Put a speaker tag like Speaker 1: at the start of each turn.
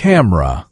Speaker 1: camera.